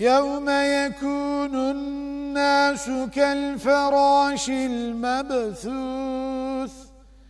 يوم يكون الناس كالفراش المبثوث.